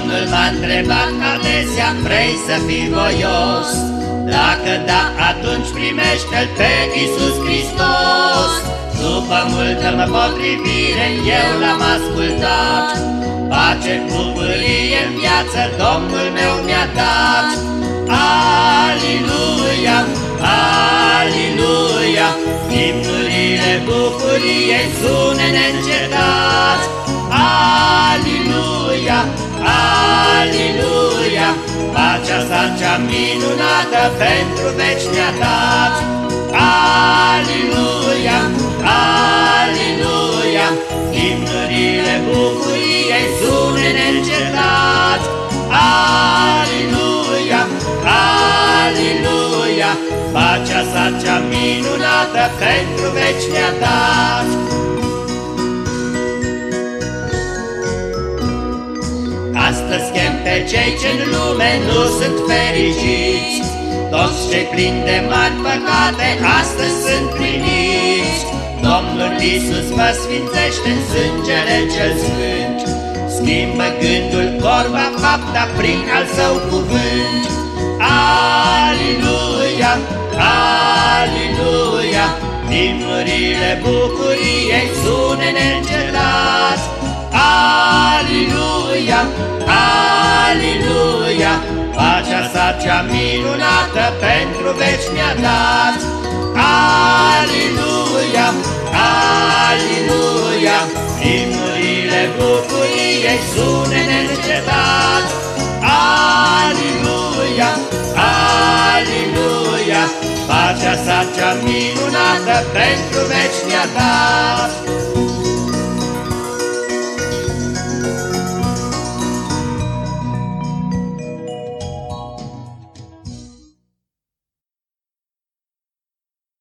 Domnul m-a întrebat adesea, vrei să fii voios? Dacă da, atunci primește-L pe Iisus Hristos. După multă mă potrivire, eu l-am ascultat, Pace, bucurie în viață, Domnul meu mi-a dat. Aliluia, aliluia, Imnurile bucuriei sune neîncetat. Aliluia, cea minunată pentru veci mi-a dat. Aliluia, aliluia, Imnurile bucuriei sune neîncetat. Aliluia, aliluia, Pacea sa cea minunată pentru veci Astăzi chem pe cei ce în lume nu sunt fericiți, Toți cei plini de mari păcate astăzi sunt pliniți. Domnul Iisus mă sfințește în sângele cel sfânt, Schimbă gândul, vorba, fapta prin al său cuvânt. Aliluia, aliluia, Imnurile bucuriei sune neîncetat. Cea minunată pentru veci mi-a dat. Aliluia, aliluia, Imnurile bucuriei sune neîncetat. Aliluia, aliluia, Pacea sa cea minunată pentru veci mi-a dat.